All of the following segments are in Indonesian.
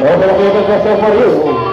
É o meu Deus, você foi isso.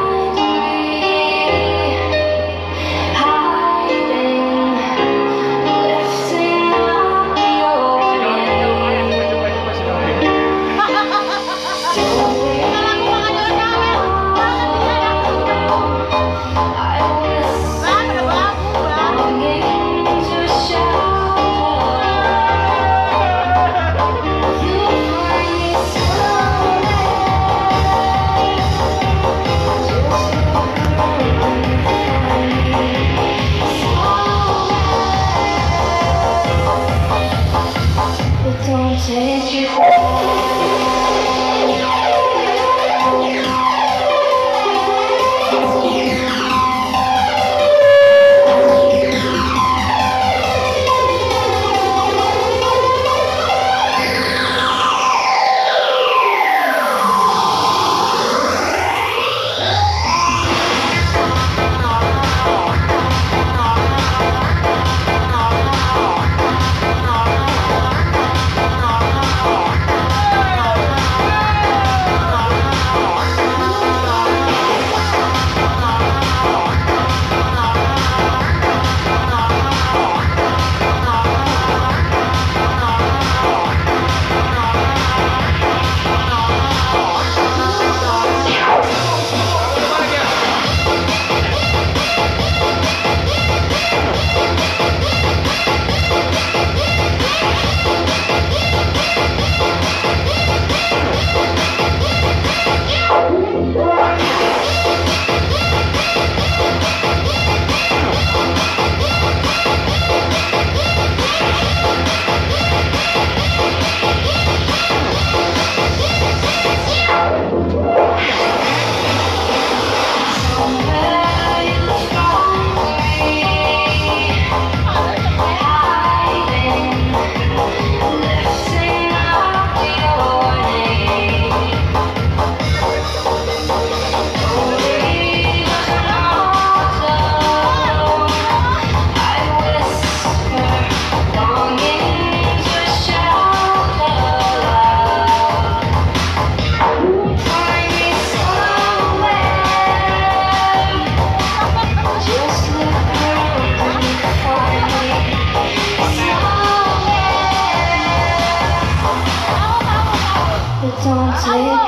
阿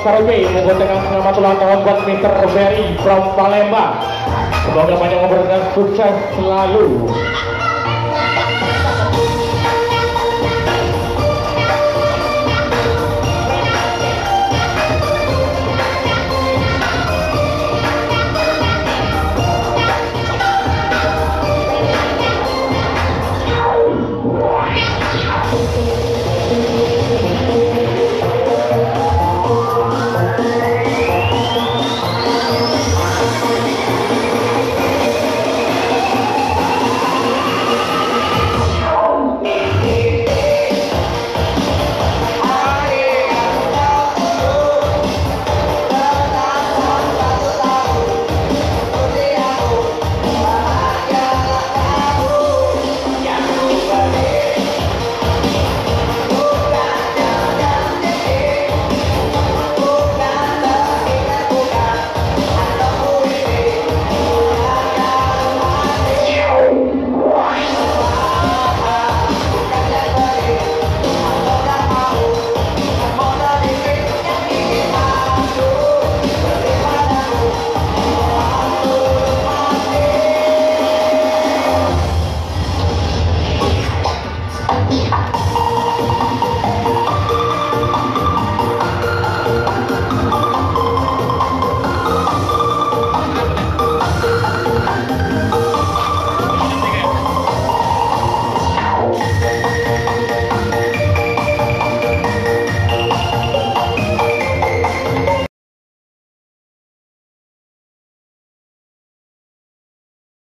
Oscar W menggotekan selamat ulang tahun buat Mr. Berry from Palembang. Semoga panjang umur dan sukses selalu.